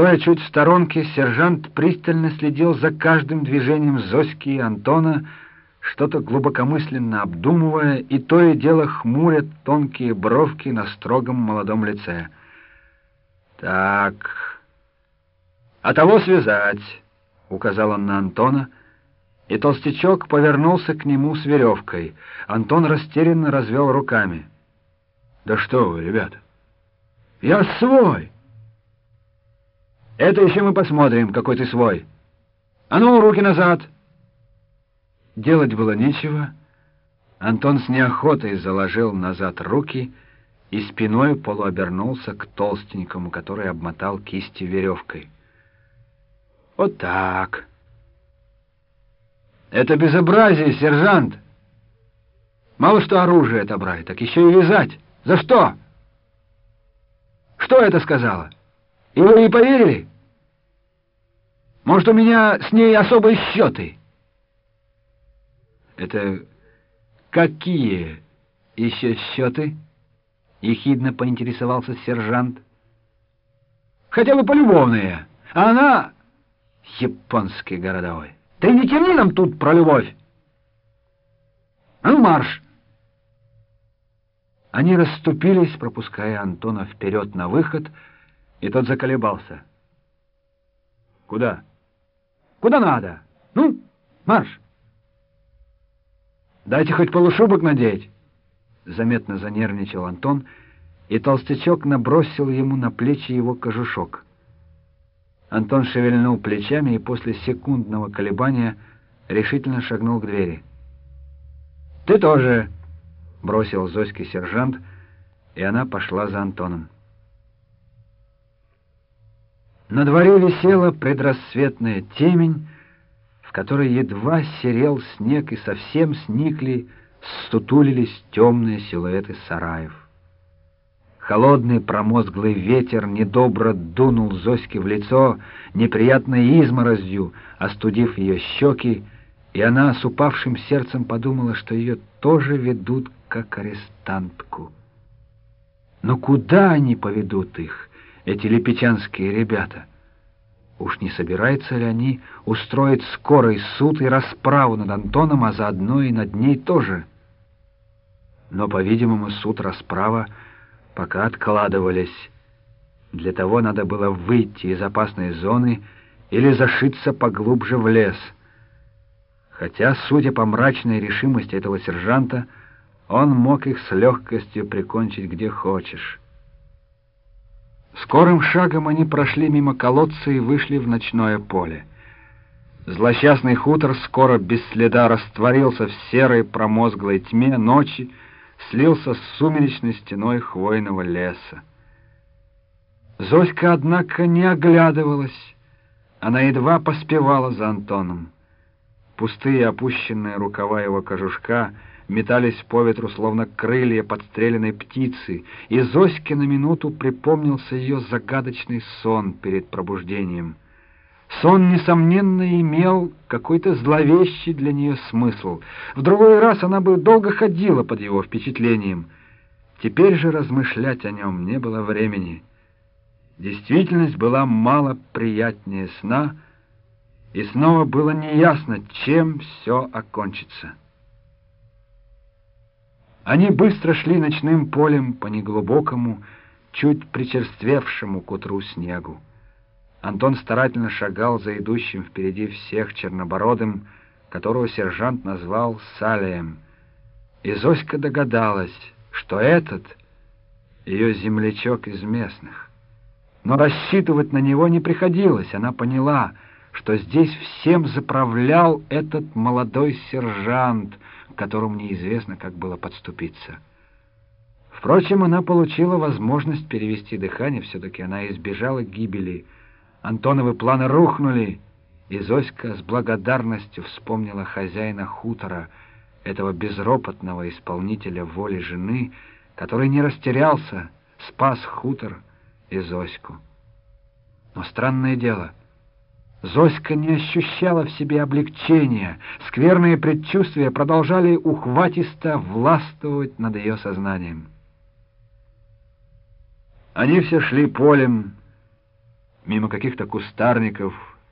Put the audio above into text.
Стоя чуть в сторонке, сержант пристально следил за каждым движением Зоськи и Антона, что-то глубокомысленно обдумывая, и то и дело хмурят тонкие бровки на строгом молодом лице. «Так, а того связать», — указал он на Антона, и толстячок повернулся к нему с веревкой. Антон растерянно развел руками. «Да что вы, ребята, я свой!» «Это еще мы посмотрим, какой ты свой. А ну, руки назад!» Делать было нечего. Антон с неохотой заложил назад руки и спиной полуобернулся к толстенькому, который обмотал кисти веревкой. «Вот так!» «Это безобразие, сержант!» «Мало что оружие отобрали, так еще и вязать! За что?» «Что это сказала? И вы ей поверили?» «Может, у меня с ней особые счеты?» «Это какие еще счеты?» — ехидно поинтересовался сержант. «Хотя бы полюбовные, а она японский городовой. Ты не тяни нам тут про любовь! Ну, марш!» Они расступились, пропуская Антона вперед на выход, и тот заколебался. «Куда?» «Куда надо? Ну, марш!» Дайте хоть полушубок надеть. Заметно занервничал Антон, и толстячок набросил ему на плечи его кожушок. Антон шевельнул плечами и после секундного колебания решительно шагнул к двери. «Ты тоже!» — бросил Зоське сержант, и она пошла за Антоном. На дворе висела предрассветная темень, в которой едва серел снег и совсем сникли, стутулились темные силуэты сараев. Холодный промозглый ветер недобро дунул Зоське в лицо неприятной изморозью, остудив ее щеки, и она с упавшим сердцем подумала, что ее тоже ведут как арестантку. Но куда они поведут их, эти липечанские ребята? Уж не собираются ли они устроить скорый суд и расправу над Антоном, а заодно и над ней тоже? Но, по-видимому, суд-расправа пока откладывались. Для того надо было выйти из опасной зоны или зашиться поглубже в лес. Хотя, судя по мрачной решимости этого сержанта, он мог их с легкостью прикончить где хочешь. Скорым шагом они прошли мимо колодца и вышли в ночное поле. Злосчастный хутор скоро без следа растворился в серой промозглой тьме ночи, слился с сумеречной стеной хвойного леса. Зоська, однако, не оглядывалась. Она едва поспевала за Антоном. Пустые опущенные рукава его кожушка — метались по ветру, словно крылья подстреленной птицы, и Зоське на минуту припомнился ее загадочный сон перед пробуждением. Сон, несомненно, имел какой-то зловещий для нее смысл. В другой раз она бы долго ходила под его впечатлением. Теперь же размышлять о нем не было времени. Действительность была мало приятнее сна, и снова было неясно, чем все окончится. Они быстро шли ночным полем по неглубокому, чуть причерствевшему к утру снегу. Антон старательно шагал за идущим впереди всех чернобородым, которого сержант назвал Салием. И Зоська догадалась, что этот — ее землячок из местных. Но рассчитывать на него не приходилось, она поняла, что здесь всем заправлял этот молодой сержант — которому неизвестно, как было подступиться. Впрочем, она получила возможность перевести дыхание, все-таки она избежала гибели. Антоновы планы рухнули, и Зоська с благодарностью вспомнила хозяина хутора, этого безропотного исполнителя воли жены, который не растерялся, спас хутор и Зоську. Но странное дело — Зоська не ощущала в себе облегчения. Скверные предчувствия продолжали ухватисто властвовать над ее сознанием. Они все шли полем, мимо каких-то кустарников